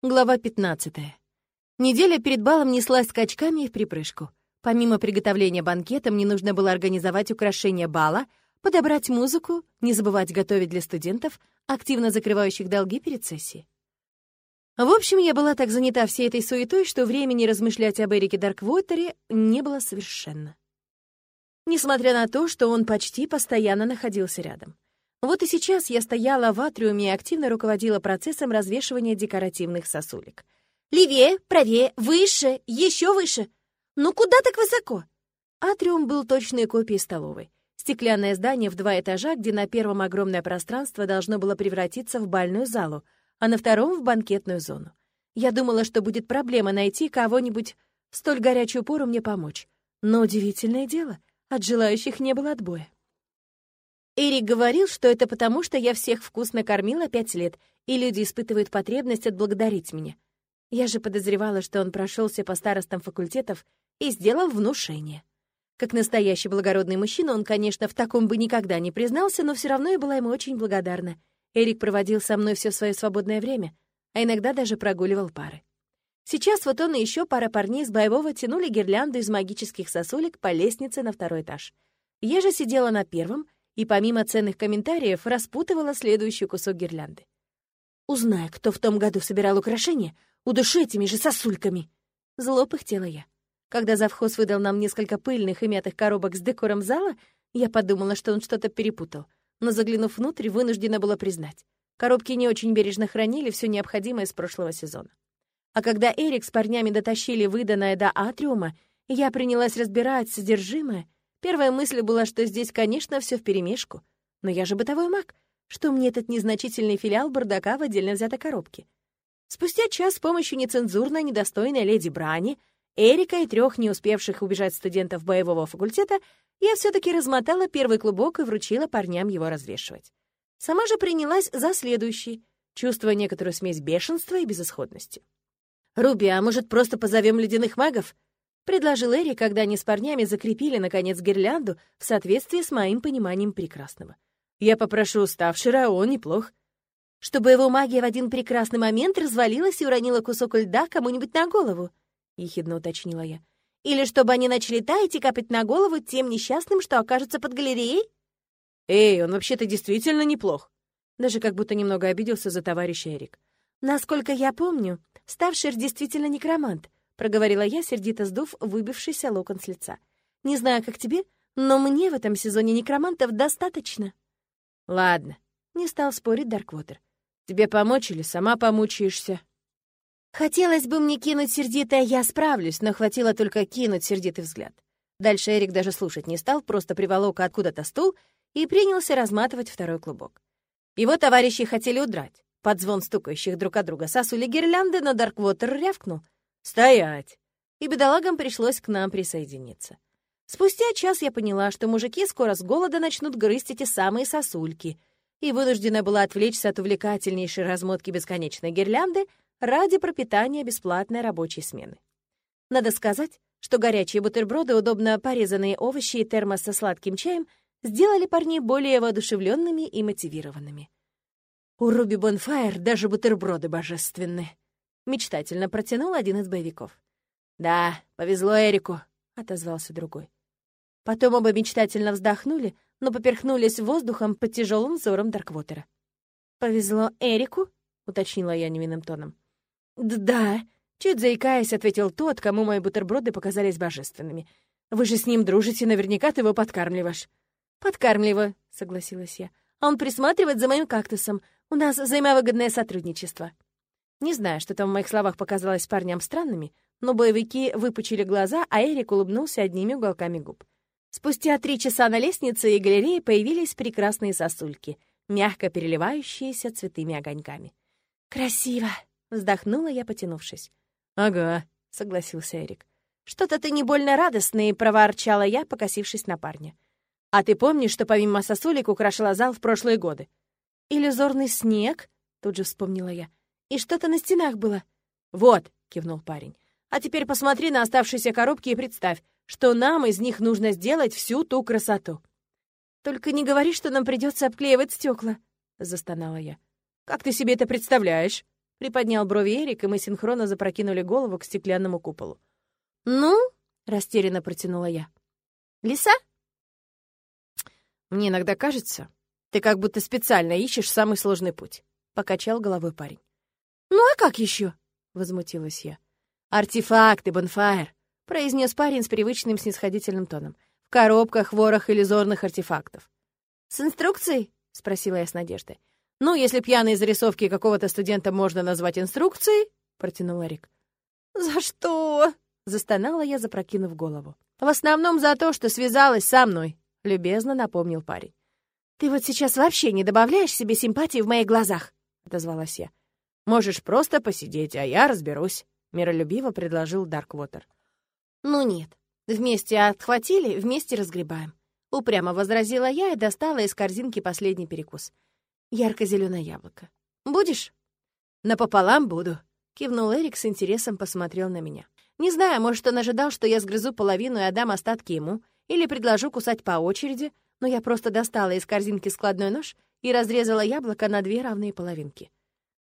Глава 15. Неделя перед балом неслась скачками и в припрыжку. Помимо приготовления банкета, мне нужно было организовать украшение бала, подобрать музыку, не забывать готовить для студентов, активно закрывающих долги перед сессией. В общем, я была так занята всей этой суетой, что времени размышлять об Эрике Дарквотере не было совершенно. Несмотря на то, что он почти постоянно находился рядом. Вот и сейчас я стояла в атриуме и активно руководила процессом развешивания декоративных сосулек. «Левее, правее, выше, еще выше! Ну куда так высоко?» Атриум был точной копией столовой. Стеклянное здание в два этажа, где на первом огромное пространство должно было превратиться в бальную залу, а на втором — в банкетную зону. Я думала, что будет проблема найти кого-нибудь в столь горячую пору мне помочь. Но удивительное дело, от желающих не было отбоя. Эрик говорил, что это потому, что я всех вкусно кормила пять лет, и люди испытывают потребность отблагодарить меня. Я же подозревала, что он прошелся по старостам факультетов и сделал внушение. Как настоящий благородный мужчина, он, конечно, в таком бы никогда не признался, но все равно я была ему очень благодарна. Эрик проводил со мной все свое свободное время, а иногда даже прогуливал пары. Сейчас вот он и еще пара парней с боевого тянули гирлянду из магических сосулек по лестнице на второй этаж. Я же сидела на первом — и помимо ценных комментариев распутывала следующий кусок гирлянды. «Узнай, кто в том году собирал украшения, удуши этими же сосульками!» Зло пыхтела я. Когда завхоз выдал нам несколько пыльных и мятых коробок с декором зала, я подумала, что он что-то перепутал, но, заглянув внутрь, вынуждена была признать. Коробки не очень бережно хранили все необходимое с прошлого сезона. А когда Эрик с парнями дотащили выданное до атриума, я принялась разбирать содержимое — Первая мысль была, что здесь, конечно, все вперемешку. Но я же бытовой маг. Что мне этот незначительный филиал бардака в отдельно взятой коробке? Спустя час с помощью нецензурной, недостойной леди Брани, Эрика и трех не успевших убежать студентов боевого факультета я все таки размотала первый клубок и вручила парням его развешивать. Сама же принялась за следующий, чувствуя некоторую смесь бешенства и безысходности. «Руби, а может, просто позовем ледяных магов?» Предложил Эри, когда они с парнями закрепили, наконец, гирлянду в соответствии с моим пониманием прекрасного. «Я попрошу уставшего, а он неплох». «Чтобы его магия в один прекрасный момент развалилась и уронила кусок льда кому-нибудь на голову», — ехидно уточнила я. «Или чтобы они начали таять и капать на голову тем несчастным, что окажутся под галереей?» «Эй, он вообще-то действительно неплох», даже как будто немного обиделся за товарища Эрик. «Насколько я помню, Ставшир действительно некромант, проговорила я, сердито сдув выбившийся локон с лица. «Не знаю, как тебе, но мне в этом сезоне некромантов достаточно». «Ладно», — не стал спорить Дарквотер. «Тебе помочь или сама помучаешься?» Хотелось бы мне кинуть сердитое «я справлюсь», но хватило только кинуть сердитый взгляд. Дальше Эрик даже слушать не стал, просто приволок откуда-то стул и принялся разматывать второй клубок. Его товарищи хотели удрать. Под звон стукающих друг от друга сосули гирлянды, но Дарквотер рявкнул — «Стоять!» И бедолагам пришлось к нам присоединиться. Спустя час я поняла, что мужики скоро с голода начнут грызть эти самые сосульки, и вынуждена была отвлечься от увлекательнейшей размотки бесконечной гирлянды ради пропитания бесплатной рабочей смены. Надо сказать, что горячие бутерброды, удобно порезанные овощи и термос со сладким чаем сделали парней более воодушевленными и мотивированными. У Руби Бонфайр даже бутерброды божественны. Мечтательно протянул один из боевиков. «Да, повезло Эрику», — отозвался другой. Потом оба мечтательно вздохнули, но поперхнулись воздухом под тяжелым взором Дарквотера. «Повезло Эрику?» — уточнила я невинным тоном. «Да», — чуть заикаясь, ответил тот, кому мои бутерброды показались божественными. «Вы же с ним дружите, наверняка ты его подкармливаешь». «Подкармливаю», — согласилась я. «А он присматривает за моим кактусом. У нас взаимовыгодное сотрудничество». Не знаю, что там в моих словах показалось парням странными, но боевики выпучили глаза, а Эрик улыбнулся одними уголками губ. Спустя три часа на лестнице и галерее появились прекрасные сосульки, мягко переливающиеся цветными огоньками. «Красиво!» — вздохнула я, потянувшись. «Ага», — согласился Эрик. «Что-то ты не больно радостный», — проворчала я, покосившись на парня. «А ты помнишь, что помимо сосулек украшала зал в прошлые годы?» «Иллюзорный снег?» — тут же вспомнила я. И что-то на стенах было. «Вот», — кивнул парень. «А теперь посмотри на оставшиеся коробки и представь, что нам из них нужно сделать всю ту красоту». «Только не говори, что нам придется обклеивать стекла, застонала я. «Как ты себе это представляешь?» Приподнял брови Эрик, и мы синхронно запрокинули голову к стеклянному куполу. «Ну?» — растерянно протянула я. «Лиса?» «Мне иногда кажется, ты как будто специально ищешь самый сложный путь», — покачал головой парень. «Ну а как еще? возмутилась я. «Артефакты, Бонфайр», — произнес парень с привычным снисходительным тоном. «В коробках, ворох иллюзорных артефактов». «С инструкцией?» — спросила я с надеждой. «Ну, если пьяные зарисовки какого-то студента можно назвать инструкцией», — протянул Рик. «За что?» — застонала я, запрокинув голову. «В основном за то, что связалась со мной», — любезно напомнил парень. «Ты вот сейчас вообще не добавляешь себе симпатии в моих глазах», — отозвалась я. «Можешь просто посидеть, а я разберусь», — миролюбиво предложил Дарквотер. «Ну нет, вместе отхватили, вместе разгребаем», — упрямо возразила я и достала из корзинки последний перекус. ярко зеленое яблоко. «Будешь?» «Напополам буду», — кивнул Эрик с интересом посмотрел на меня. Не знаю, может, он ожидал, что я сгрызу половину и отдам остатки ему, или предложу кусать по очереди, но я просто достала из корзинки складной нож и разрезала яблоко на две равные половинки.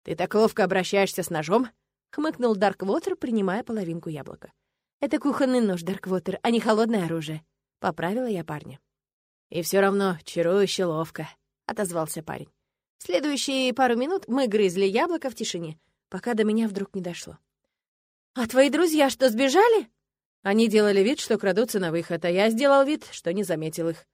«Ты так ловко обращаешься с ножом?» — хмыкнул Дарквотер, принимая половинку яблока. «Это кухонный нож, Дарквотер, а не холодное оружие», — поправила я парня. «И все равно чарующе ловко», — отозвался парень. Следующие пару минут мы грызли яблоко в тишине, пока до меня вдруг не дошло. «А твои друзья что, сбежали?» Они делали вид, что крадутся на выход, а я сделал вид, что не заметил их.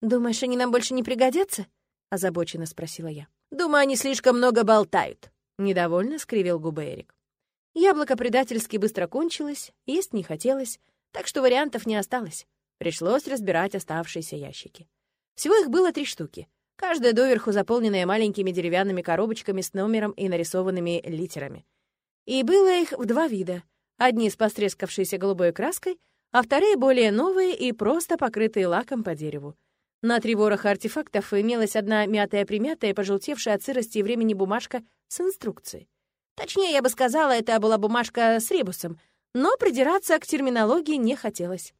«Думаешь, они нам больше не пригодятся?» — озабоченно спросила я. «Думаю, они слишком много болтают», — недовольно скривил губы Эрик. Яблоко предательски быстро кончилось, есть не хотелось, так что вариантов не осталось. Пришлось разбирать оставшиеся ящики. Всего их было три штуки, каждая доверху заполненная маленькими деревянными коробочками с номером и нарисованными литерами. И было их в два вида. Одни с пострескавшейся голубой краской, а вторые более новые и просто покрытые лаком по дереву. На три вороха артефактов имелась одна мятая-примятая, пожелтевшая от сырости и времени бумажка с инструкцией. Точнее, я бы сказала, это была бумажка с ребусом, но придираться к терминологии не хотелось.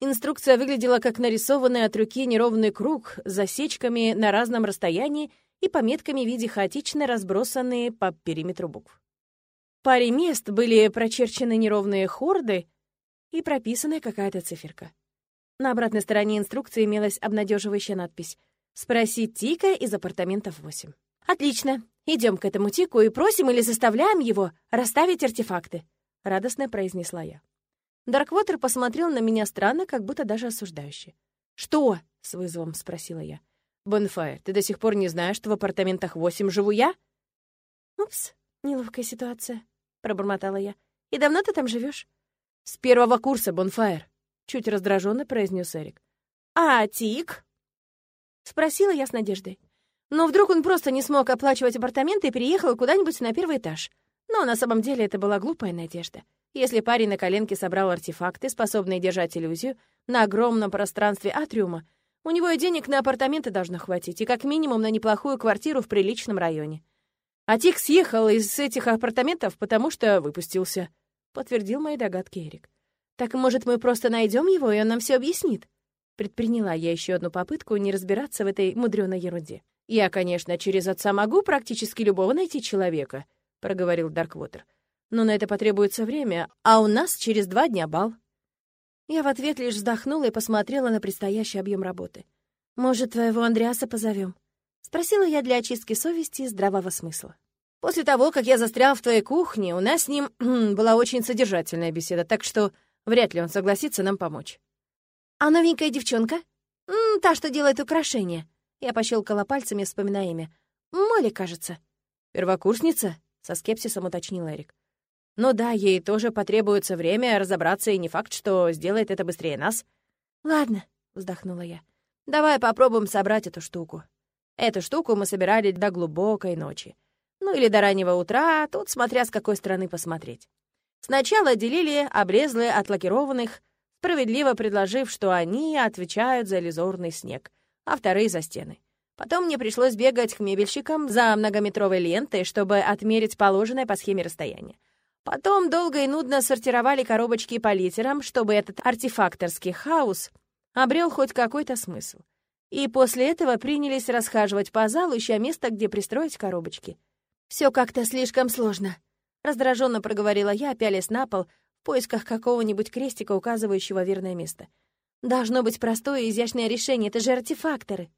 Инструкция выглядела как нарисованный от руки неровный круг с засечками на разном расстоянии и пометками в виде хаотично разбросанные по периметру букв. В паре мест были прочерчены неровные хорды и прописана какая-то циферка. На обратной стороне инструкции имелась обнадеживающая надпись «Спроси Тика из апартаментов 8». «Отлично. Идем к этому Тику и просим или заставляем его расставить артефакты», — радостно произнесла я. Дарквотер посмотрел на меня странно, как будто даже осуждающе. «Что?» — с вызовом спросила я. «Бонфайр, ты до сих пор не знаешь, что в апартаментах 8 живу я?» «Упс, неловкая ситуация», — пробормотала я. «И давно ты там живешь? «С первого курса, Бонфайр», чуть раздраженно произнес Эрик. «А Тик?» — спросила я с надеждой. Но вдруг он просто не смог оплачивать апартаменты и переехал куда-нибудь на первый этаж. Но на самом деле это была глупая надежда. Если парень на коленке собрал артефакты, способные держать иллюзию, на огромном пространстве атриума, у него и денег на апартаменты должно хватить, и как минимум на неплохую квартиру в приличном районе. А Тик съехал из этих апартаментов, потому что выпустился, — подтвердил мои догадки Эрик. Так, может, мы просто найдем его, и он нам все объяснит? Предприняла я еще одну попытку не разбираться в этой мудреной ерунде. «Я, конечно, через отца могу практически любого найти человека», — проговорил Дарквотер. «Но на это потребуется время, а у нас через два дня бал». Я в ответ лишь вздохнула и посмотрела на предстоящий объем работы. «Может, твоего Андреаса позовем? Спросила я для очистки совести и здравого смысла. «После того, как я застрял в твоей кухне, у нас с ним была очень содержательная беседа, так что Вряд ли он согласится нам помочь. «А новенькая девчонка? М та, что делает украшения». Я пощелкала пальцами, вспоминая имя. «Молли, кажется». «Первокурсница?» — со скепсисом уточнил Эрик. «Ну да, ей тоже потребуется время разобраться, и не факт, что сделает это быстрее нас». «Ладно», — вздохнула я. «Давай попробуем собрать эту штуку». Эту штуку мы собирали до глубокой ночи. Ну или до раннего утра, тут смотря с какой стороны посмотреть. Сначала делили облезлые от лакированных, справедливо предложив, что они отвечают за иллюзорный снег, а вторые — за стены. Потом мне пришлось бегать к мебельщикам за многометровой лентой, чтобы отмерить положенное по схеме расстояние. Потом долго и нудно сортировали коробочки по литерам, чтобы этот артефакторский хаос обрел хоть какой-то смысл. И после этого принялись расхаживать по залу, ища место, где пристроить коробочки. Все как-то слишком сложно», — раздраженно проговорила я, пялясь на пол, в поисках какого-нибудь крестика, указывающего верное место. «Должно быть простое и изящное решение, это же артефакторы».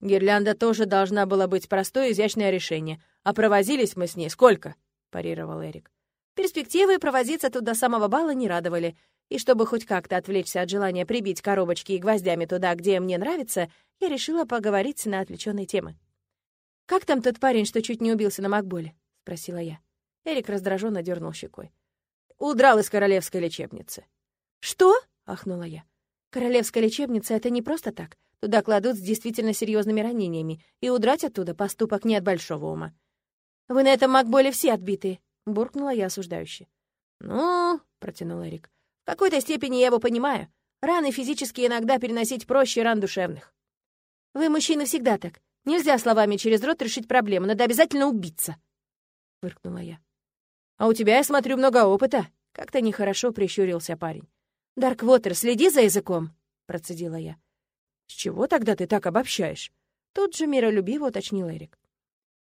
«Гирлянда тоже должна была быть простое и изящное решение. А провозились мы с ней сколько?» — парировал Эрик. Перспективы провозиться тут до самого бала не радовали, и чтобы хоть как-то отвлечься от желания прибить коробочки и гвоздями туда, где мне нравится, я решила поговорить на отвлеченные темы. «Как там тот парень, что чуть не убился на Макболе?» — спросила я. Эрик раздраженно дернул щекой. «Удрал из королевской лечебницы». «Что?» — ахнула я. «Королевская лечебница — это не просто так. Туда кладут с действительно серьезными ранениями, и удрать оттуда — поступок не от большого ума. «Вы на этом Макболе все отбитые», — буркнула я осуждающе. «Ну...» — протянул Эрик. «В какой-то степени я его понимаю. Раны физически иногда переносить проще ран душевных». «Вы, мужчины, всегда так. Нельзя словами через рот решить проблему, надо обязательно убиться», — выркнула я. «А у тебя, я смотрю, много опыта», — как-то нехорошо прищурился парень. «Дарквотер, следи за языком», — процедила я. «С чего тогда ты так обобщаешь?» Тут же миролюбиво уточнил Эрик.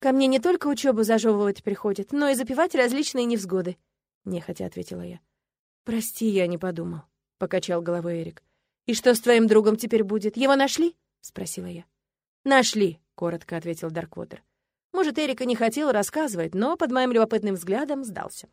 «Ко мне не только учебу зажевывать приходит, но и запивать различные невзгоды», — нехотя ответила я. «Прости, я не подумал», — покачал головой Эрик. «И что с твоим другом теперь будет? Его нашли?» — спросила я. «Нашли», — коротко ответил Дарквотер. Может, Эрика не хотел рассказывать, но под моим любопытным взглядом сдался.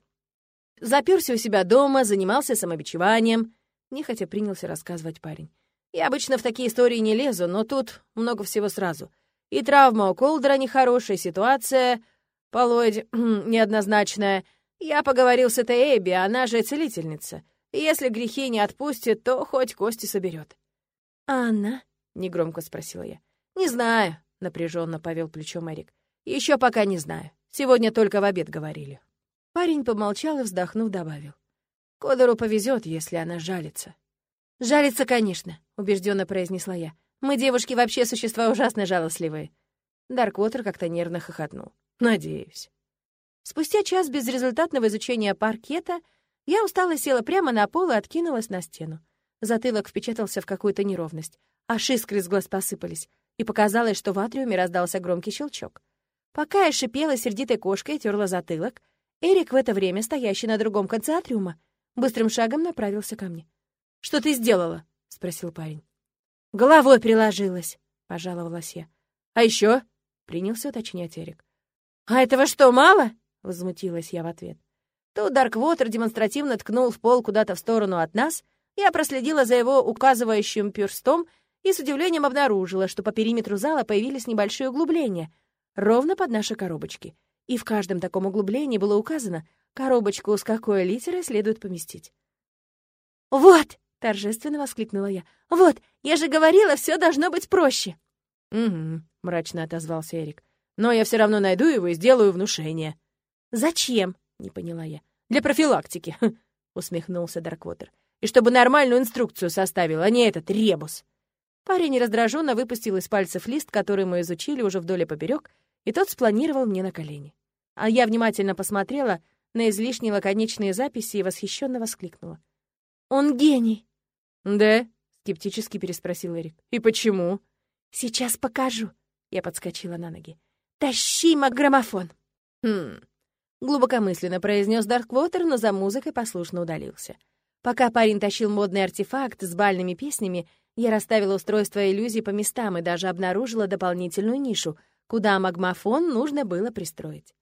Заперся у себя дома, занимался самобичеванием. Нехотя принялся рассказывать парень. Я обычно в такие истории не лезу, но тут много всего сразу. И травма у Колдера нехорошая, ситуация, Полойд, неоднозначная. Я поговорил с этой Эбби, она же целительница. если грехи не отпустит, то хоть кости соберет. «А она?» — негромко спросила я. «Не знаю», — напряженно повел плечом Эрик. Еще пока не знаю. Сегодня только в обед говорили». Парень помолчал и, вздохнув, добавил. «Кодору повезет, если она жалится». «Жалится, конечно», — убежденно произнесла я. «Мы, девушки, вообще существа ужасно жалостливые». Дарквотер как-то нервно хохотнул. «Надеюсь». Спустя час безрезультатного изучения паркета я устало села прямо на пол и откинулась на стену. Затылок впечатался в какую-то неровность, аж искры из глаз посыпались, и показалось, что в атриуме раздался громкий щелчок. Пока я шипела сердитой кошкой и терла затылок, Эрик в это время, стоящий на другом конце атриума, быстрым шагом направился ко мне. «Что ты сделала?» — спросил парень. «Головой приложилась», — пожаловалась я. «А еще?» — принялся уточнять Эрик. «А этого что, мало?» — возмутилась я в ответ. Тут Дарквотер демонстративно ткнул в пол куда-то в сторону от нас. Я проследила за его указывающим перстом и с удивлением обнаружила, что по периметру зала появились небольшие углубления, ровно под наши коробочки. И в каждом таком углублении было указано, коробочку с какой литерой следует поместить. «Вот!» торжественно воскликнула я. «Вот, я же говорила, все должно быть проще!» «Угу», — мрачно отозвался Эрик. «Но я все равно найду его и сделаю внушение». «Зачем?» — не поняла я. «Для профилактики», — усмехнулся Дарквотер. «И чтобы нормальную инструкцию составил, а не этот ребус». Парень раздраженно выпустил из пальцев лист, который мы изучили уже вдоль и поперек, и тот спланировал мне на колени. А я внимательно посмотрела на излишне лаконичные записи и восхищенно воскликнула. «Он гений!» «Да?» — скептически переспросил Эрик. «И почему?» «Сейчас покажу». Я подскочила на ноги. «Тащи маграммофон!» «Хм...» Глубокомысленно произнес Дарквотер, но за музыкой послушно удалился. Пока парень тащил модный артефакт с бальными песнями, я расставила устройство иллюзий по местам и даже обнаружила дополнительную нишу, куда магмофон нужно было пристроить.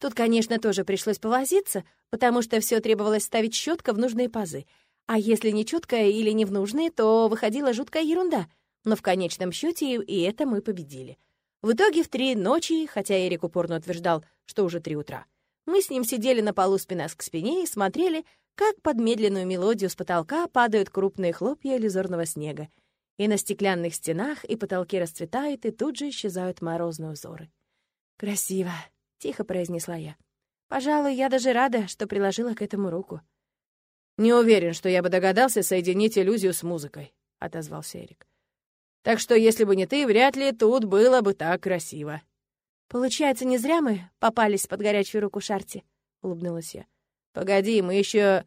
Тут, конечно, тоже пришлось повозиться, потому что все требовалось ставить щетко в нужные пазы — а если не четкая или не в нужные, то выходила жуткая ерунда. Но в конечном счете и это мы победили. В итоге в три ночи, хотя Эрик упорно утверждал, что уже три утра, мы с ним сидели на полу спина к спине и смотрели, как под медленную мелодию с потолка падают крупные хлопья иллюзорного снега, и на стеклянных стенах и потолке расцветают, и тут же исчезают морозные узоры. «Красиво», — тихо произнесла я. «Пожалуй, я даже рада, что приложила к этому руку». «Не уверен, что я бы догадался соединить иллюзию с музыкой», — отозвался Эрик. «Так что, если бы не ты, вряд ли тут было бы так красиво». «Получается, не зря мы попались под горячую руку Шарти», — улыбнулась я. «Погоди, мы еще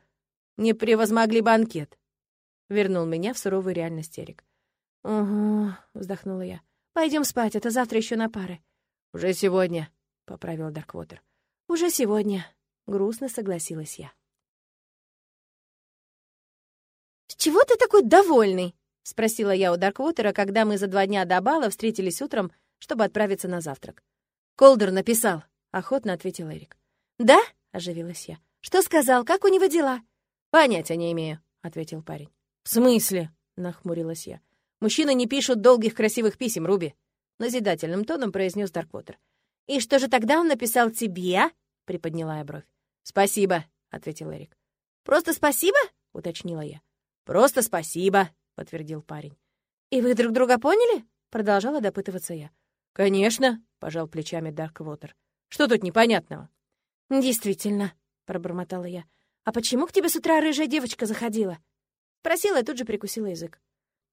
не превозмогли банкет», — вернул меня в суровую реальность Эрик. «Угу», — вздохнула я. Пойдем спать, это завтра еще на пары». «Уже сегодня», поправил Дарквотер. «Уже сегодня», — грустно согласилась я. «С чего ты такой довольный?» — спросила я у Дарквотера, когда мы за два дня до бала встретились утром, чтобы отправиться на завтрак. «Колдер написал», — охотно ответил Эрик. «Да?» — оживилась я. «Что сказал? Как у него дела?» «Понятия не имею», — ответил парень. «В смысле?» — нахмурилась я. «Мужчины не пишут долгих красивых писем, Руби», — назидательным тоном произнес Дарквотер. «И что же тогда он написал тебе?» — приподняла я бровь. «Спасибо», — ответил Эрик. «Просто спасибо?» — уточнила я. «Просто спасибо», — подтвердил парень. «И вы друг друга поняли?» — продолжала допытываться я. «Конечно», — пожал плечами Дарквотер. «Что тут непонятного?» «Действительно», — пробормотала я. «А почему к тебе с утра рыжая девочка заходила?» Спросила и тут же прикусила язык.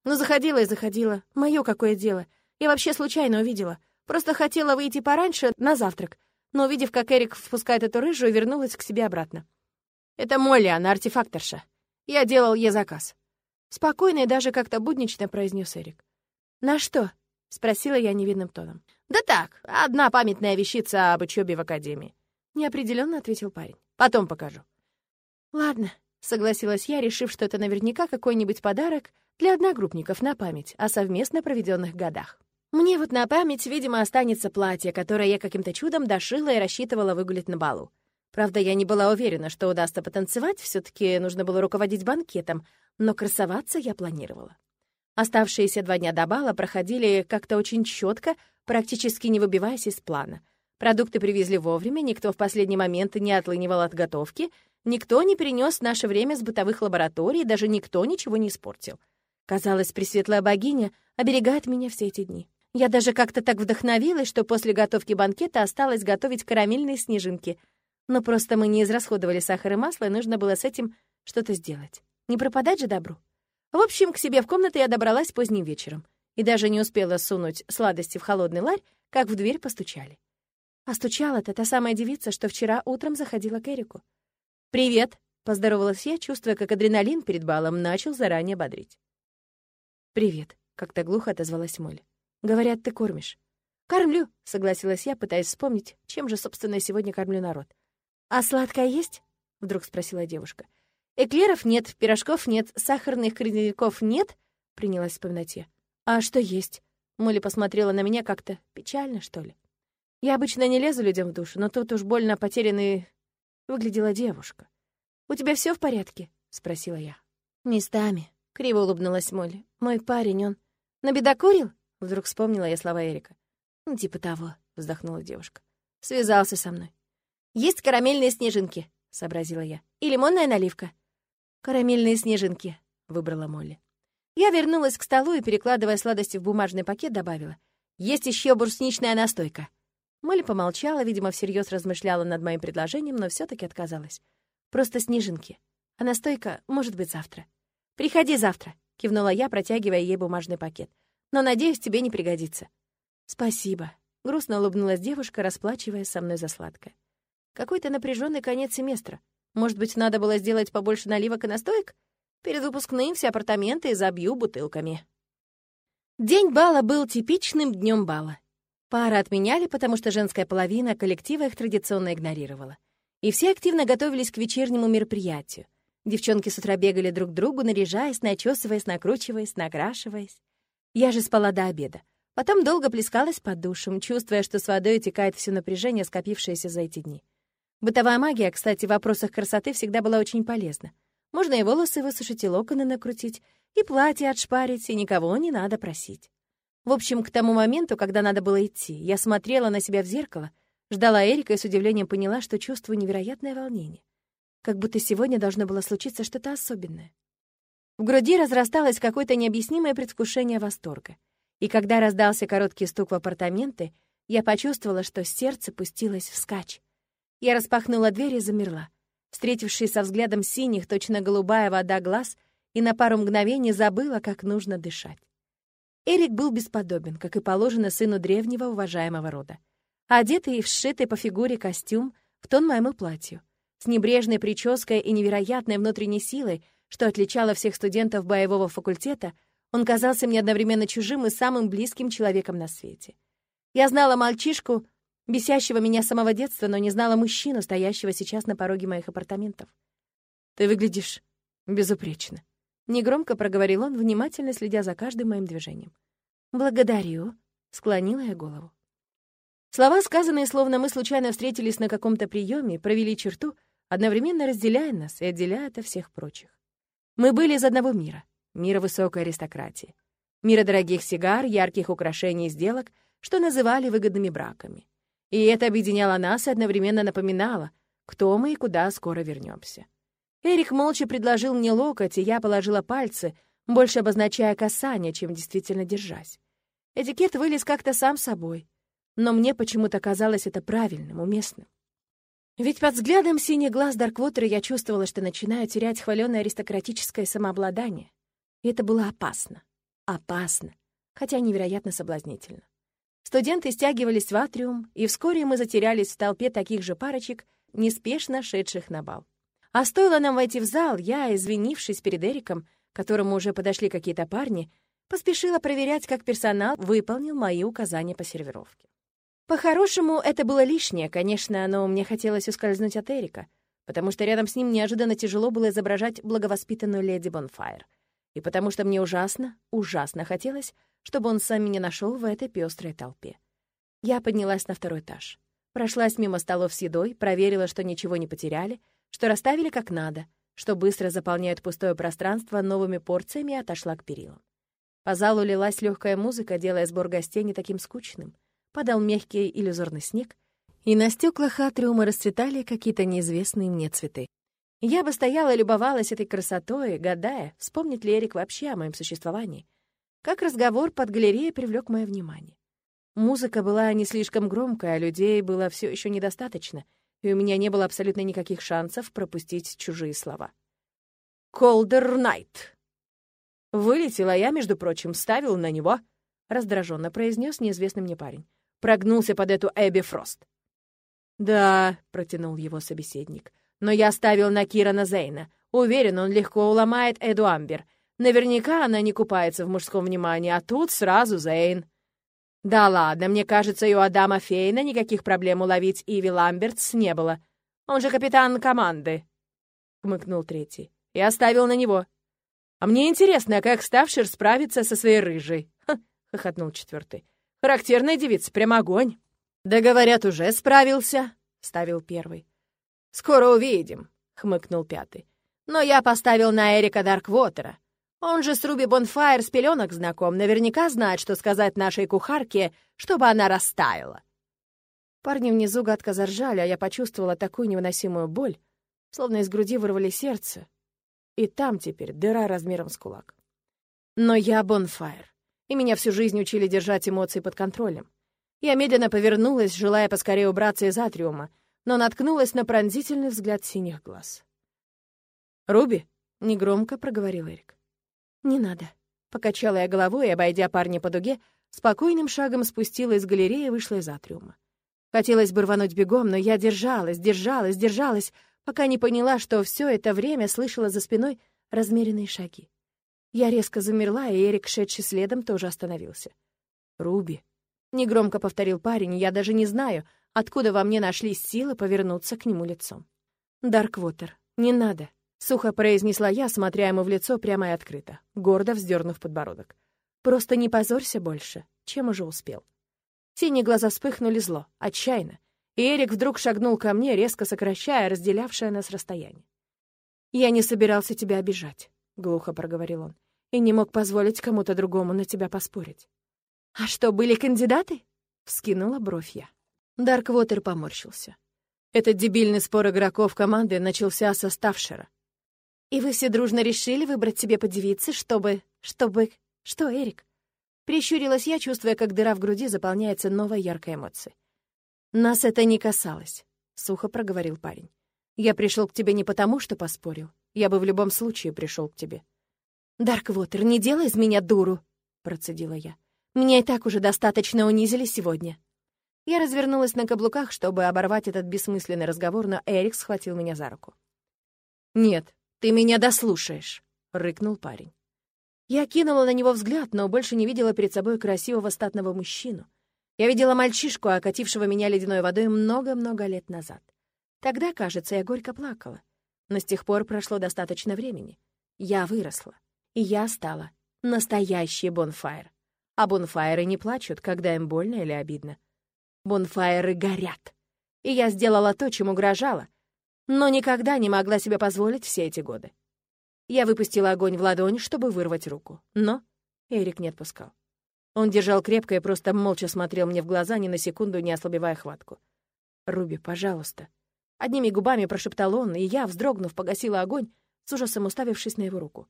«Ну, заходила и заходила. Моё какое дело. Я вообще случайно увидела. Просто хотела выйти пораньше на завтрак, но, увидев, как Эрик впускает эту рыжую, вернулась к себе обратно. «Это Молли, она артефакторша. Я делал ей заказ». Спокойно и даже как-то буднично произнес Эрик. «На что?» — спросила я невинным тоном. «Да так, одна памятная вещица об учебе в академии», — неопределенно ответил парень. «Потом покажу». «Ладно», — согласилась я, решив, что это наверняка какой-нибудь подарок для одногруппников на память о совместно проведенных годах. Мне вот на память, видимо, останется платье, которое я каким-то чудом дошила и рассчитывала выгулить на балу. Правда, я не была уверена, что удастся потанцевать, все таки нужно было руководить банкетом, но красоваться я планировала. Оставшиеся два дня до бала проходили как-то очень четко, практически не выбиваясь из плана. Продукты привезли вовремя, никто в последний момент не отлынивал от готовки, никто не перенес наше время с бытовых лабораторий, даже никто ничего не испортил. Казалось, Пресветлая Богиня оберегает меня все эти дни. Я даже как-то так вдохновилась, что после готовки банкета осталось готовить карамельные снежинки. Но просто мы не израсходовали сахар и масло, и нужно было с этим что-то сделать. Не пропадать же добру. В общем, к себе в комнату я добралась поздним вечером. И даже не успела сунуть сладости в холодный ларь, как в дверь постучали. А стучала-то та самая девица, что вчера утром заходила к Эрику. «Привет!» — поздоровалась я, чувствуя, как адреналин перед балом начал заранее бодрить. «Привет», — как-то глухо отозвалась Молли. Говорят, ты кормишь. Кормлю, согласилась я, пытаясь вспомнить, чем же, собственно, сегодня кормлю народ. А сладкое есть? Вдруг спросила девушка. Эклеров нет, пирожков нет, сахарных крендельков нет, принялась вспоминать я. А что есть? Молли посмотрела на меня как-то печально, что ли. Я обычно не лезу людям в душу, но тут уж больно потерянной выглядела девушка. «У тебя все в порядке?» — спросила я. «Местами», — криво улыбнулась Молли. «Мой парень, он набедокурил?» Вдруг вспомнила я слова Эрика. «Ну, типа того», — вздохнула девушка. «Связался со мной». «Есть карамельные снежинки», — сообразила я. «И лимонная наливка». «Карамельные снежинки», — выбрала Молли. Я вернулась к столу и, перекладывая сладости в бумажный пакет, добавила. «Есть еще брусничная настойка». Молли помолчала, видимо, всерьез размышляла над моим предложением, но все таки отказалась. «Просто снежинки. А настойка может быть завтра». «Приходи завтра», — кивнула я, протягивая ей бумажный пакет но, надеюсь, тебе не пригодится». «Спасибо», — грустно улыбнулась девушка, расплачиваясь со мной за сладкое. «Какой-то напряженный конец семестра. Может быть, надо было сделать побольше наливок и настоек? Перед выпускным все апартаменты забью бутылками». День бала был типичным днем бала. Пары отменяли, потому что женская половина коллектива их традиционно игнорировала. И все активно готовились к вечернему мероприятию. Девчонки с утра бегали друг к другу, наряжаясь, начесываясь, накручиваясь, накрашиваясь. Я же спала до обеда. Потом долго плескалась под душем, чувствуя, что с водой текает все напряжение, скопившееся за эти дни. Бытовая магия, кстати, в вопросах красоты всегда была очень полезна. Можно и волосы высушить, и локоны накрутить, и платье отшпарить, и никого не надо просить. В общем, к тому моменту, когда надо было идти, я смотрела на себя в зеркало, ждала Эрика и с удивлением поняла, что чувствую невероятное волнение. Как будто сегодня должно было случиться что-то особенное. В груди разрасталось какое-то необъяснимое предвкушение восторга. И когда раздался короткий стук в апартаменты, я почувствовала, что сердце пустилось вскачь. Я распахнула дверь и замерла, встретившись со взглядом синих, точно голубая вода глаз, и на пару мгновений забыла, как нужно дышать. Эрик был бесподобен, как и положено сыну древнего уважаемого рода. Одетый и вшитый по фигуре костюм в тон моему платью, с небрежной прической и невероятной внутренней силой — что отличало всех студентов боевого факультета, он казался мне одновременно чужим и самым близким человеком на свете. Я знала мальчишку бесящего меня с самого детства, но не знала мужчину, стоящего сейчас на пороге моих апартаментов. «Ты выглядишь безупречно», — негромко проговорил он, внимательно следя за каждым моим движением. «Благодарю», — склонила я голову. Слова, сказанные, словно мы случайно встретились на каком-то приеме, провели черту, одновременно разделяя нас и отделяя от всех прочих. Мы были из одного мира, мира высокой аристократии, мира дорогих сигар, ярких украшений и сделок, что называли выгодными браками. И это объединяло нас и одновременно напоминало, кто мы и куда скоро вернемся. Эрик молча предложил мне локоть, и я положила пальцы, больше обозначая касание, чем действительно держась. Этикет вылез как-то сам собой, но мне почему-то казалось это правильным, уместным. Ведь под взглядом синих глаз Дарквотера я чувствовала, что начинаю терять хваленое аристократическое самообладание. И это было опасно. Опасно, хотя невероятно соблазнительно. Студенты стягивались в атриум, и вскоре мы затерялись в толпе таких же парочек, неспешно шедших на бал. А стоило нам войти в зал, я, извинившись перед Эриком, к которому уже подошли какие-то парни, поспешила проверять, как персонал выполнил мои указания по сервировке. По-хорошему, это было лишнее, конечно, но мне хотелось ускользнуть от Эрика, потому что рядом с ним неожиданно тяжело было изображать благовоспитанную леди Бонфайр, и потому что мне ужасно, ужасно хотелось, чтобы он сам меня нашел в этой пестрой толпе. Я поднялась на второй этаж, прошлась мимо столов с едой, проверила, что ничего не потеряли, что расставили как надо, что быстро заполняют пустое пространство новыми порциями и отошла к перилам. По залу лилась легкая музыка, делая сбор гостей не таким скучным — падал мягкий иллюзорный снег, и на стеклах атриума расцветали какие-то неизвестные мне цветы. Я бы стояла и любовалась этой красотой, гадая, вспомнит ли Эрик вообще о моем существовании. Как разговор под галереей привлек мое внимание. Музыка была не слишком громкая, а людей было все еще недостаточно, и у меня не было абсолютно никаких шансов пропустить чужие слова. «Колдер Найт!» Вылетела я, между прочим, ставил на него, раздраженно произнес неизвестный мне парень прогнулся под эту Эбби Фрост. «Да», — протянул его собеседник, «но я ставил на Кирана Зейна. Уверен, он легко уломает Эду Амбер. Наверняка она не купается в мужском внимании, а тут сразу Зейн». «Да ладно, мне кажется, и у Адама Фейна никаких проблем уловить Иви Ламбертс не было. Он же капитан команды», — хмыкнул третий. «Я ставил на него». «А мне интересно, как Ставшир справится со своей рыжей?» — хохотнул четвертый. Характерная девица, прям огонь. Да говорят, уже справился, ставил первый. Скоро увидим, хмыкнул пятый. Но я поставил на Эрика Дарквотера. Он же с Руби Бонфайр с пеленок знаком, наверняка знает, что сказать нашей кухарке, чтобы она растаяла. Парни внизу гадко заржали, а я почувствовала такую невыносимую боль, словно из груди вырвали сердце. И там теперь дыра размером с кулак. Но я Бонфайр и меня всю жизнь учили держать эмоции под контролем. Я медленно повернулась, желая поскорее убраться из атриума, но наткнулась на пронзительный взгляд синих глаз. «Руби?» — негромко проговорил Эрик. «Не надо». Покачала я головой и, обойдя парня по дуге, спокойным шагом спустила из галереи и вышла из атриума. Хотелось бы рвануть бегом, но я держалась, держалась, держалась, пока не поняла, что все это время слышала за спиной размеренные шаги. Я резко замерла, и Эрик, шедший следом, тоже остановился. «Руби», — негромко повторил парень, я даже не знаю, откуда во мне нашлись силы повернуться к нему лицом. «Дарквотер, не надо», — сухо произнесла я, смотря ему в лицо прямо и открыто, гордо вздернув подбородок. «Просто не позорься больше, чем уже успел». Синие глаза вспыхнули зло, отчаянно, и Эрик вдруг шагнул ко мне, резко сокращая разделявшее нас расстояние. «Я не собирался тебя обижать», — глухо проговорил он и не мог позволить кому-то другому на тебя поспорить. «А что, были кандидаты?» — вскинула бровь я. Дарквотер поморщился. Этот дебильный спор игроков команды начался со Ставшера. «И вы все дружно решили выбрать себе по девице, чтобы... чтобы... Что, Эрик?» Прищурилась я, чувствуя, как дыра в груди заполняется новой яркой эмоцией. «Нас это не касалось», — сухо проговорил парень. «Я пришел к тебе не потому, что поспорил. Я бы в любом случае пришел к тебе. «Дарквотер, не делай из меня дуру!» — процедила я. «Меня и так уже достаточно унизили сегодня». Я развернулась на каблуках, чтобы оборвать этот бессмысленный разговор, но Эрик схватил меня за руку. «Нет, ты меня дослушаешь!» — рыкнул парень. Я кинула на него взгляд, но больше не видела перед собой красивого статного мужчину. Я видела мальчишку, окатившего меня ледяной водой много-много лет назад. Тогда, кажется, я горько плакала. Но с тех пор прошло достаточно времени. Я выросла. И я стала настоящий бонфайр. А бонфайры не плачут, когда им больно или обидно. Бонфайры горят. И я сделала то, чем угрожала, но никогда не могла себе позволить все эти годы. Я выпустила огонь в ладонь, чтобы вырвать руку. Но Эрик не отпускал. Он держал крепко и просто молча смотрел мне в глаза, ни на секунду не ослабевая хватку. «Руби, пожалуйста». Одними губами прошептал он, и я, вздрогнув, погасила огонь, с ужасом уставившись на его руку.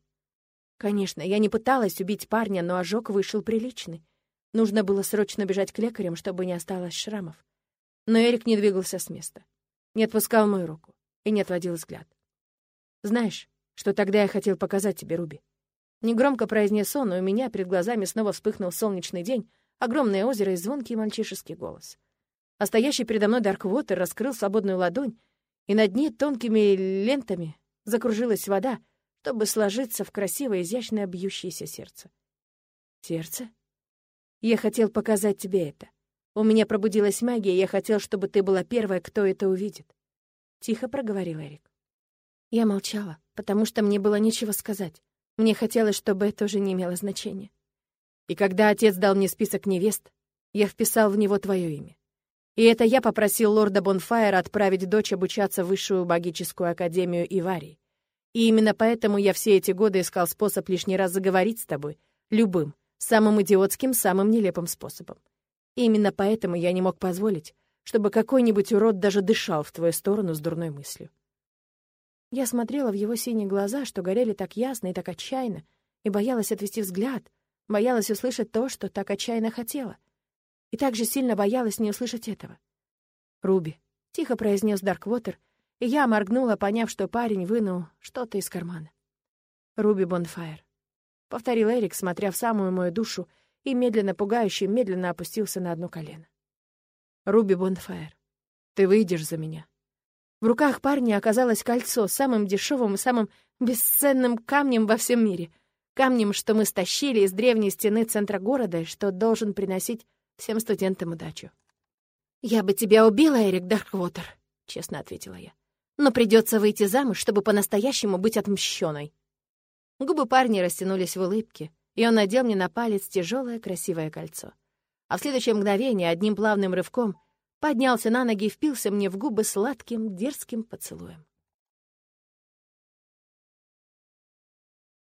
Конечно, я не пыталась убить парня, но ожог вышел приличный. Нужно было срочно бежать к лекарям, чтобы не осталось шрамов. Но Эрик не двигался с места. Не отпускал мою руку и не отводил взгляд. «Знаешь, что тогда я хотел показать тебе, Руби?» Негромко произнес он, и у меня перед глазами снова вспыхнул солнечный день, огромное озеро и звонкий мальчишеский голос. А стоящий передо мной Дарквотер раскрыл свободную ладонь, и над ней тонкими лентами закружилась вода, чтобы сложиться в красивое, изящное бьющееся сердце. Сердце? Я хотел показать тебе это. У меня пробудилась магия, я хотел, чтобы ты была первая, кто это увидит. Тихо проговорил Эрик. Я молчала, потому что мне было нечего сказать. Мне хотелось, чтобы это уже не имело значения. И когда отец дал мне список невест, я вписал в него твое имя. И это я попросил лорда Бонфайра отправить дочь обучаться в высшую магическую академию Иварии. И именно поэтому я все эти годы искал способ лишний раз заговорить с тобой, любым, самым идиотским, самым нелепым способом. И именно поэтому я не мог позволить, чтобы какой-нибудь урод даже дышал в твою сторону с дурной мыслью. Я смотрела в его синие глаза, что горели так ясно и так отчаянно, и боялась отвести взгляд, боялась услышать то, что так отчаянно хотела. И так же сильно боялась не услышать этого. «Руби», — тихо произнес Дарквотер, я моргнула, поняв, что парень вынул что-то из кармана. «Руби Бонфайр», — повторил Эрик, смотря в самую мою душу, и медленно, пугающе, медленно опустился на одно колено. «Руби Бонфайр, ты выйдешь за меня». В руках парня оказалось кольцо, самым дешевым и самым бесценным камнем во всем мире. Камнем, что мы стащили из древней стены центра города и что должен приносить всем студентам удачу. «Я бы тебя убила, Эрик Дарквотер», — честно ответила я. «Но придется выйти замуж, чтобы по-настоящему быть отмщенной». Губы парня растянулись в улыбке, и он надел мне на палец тяжелое красивое кольцо. А в следующее мгновение одним плавным рывком поднялся на ноги и впился мне в губы сладким, дерзким поцелуем.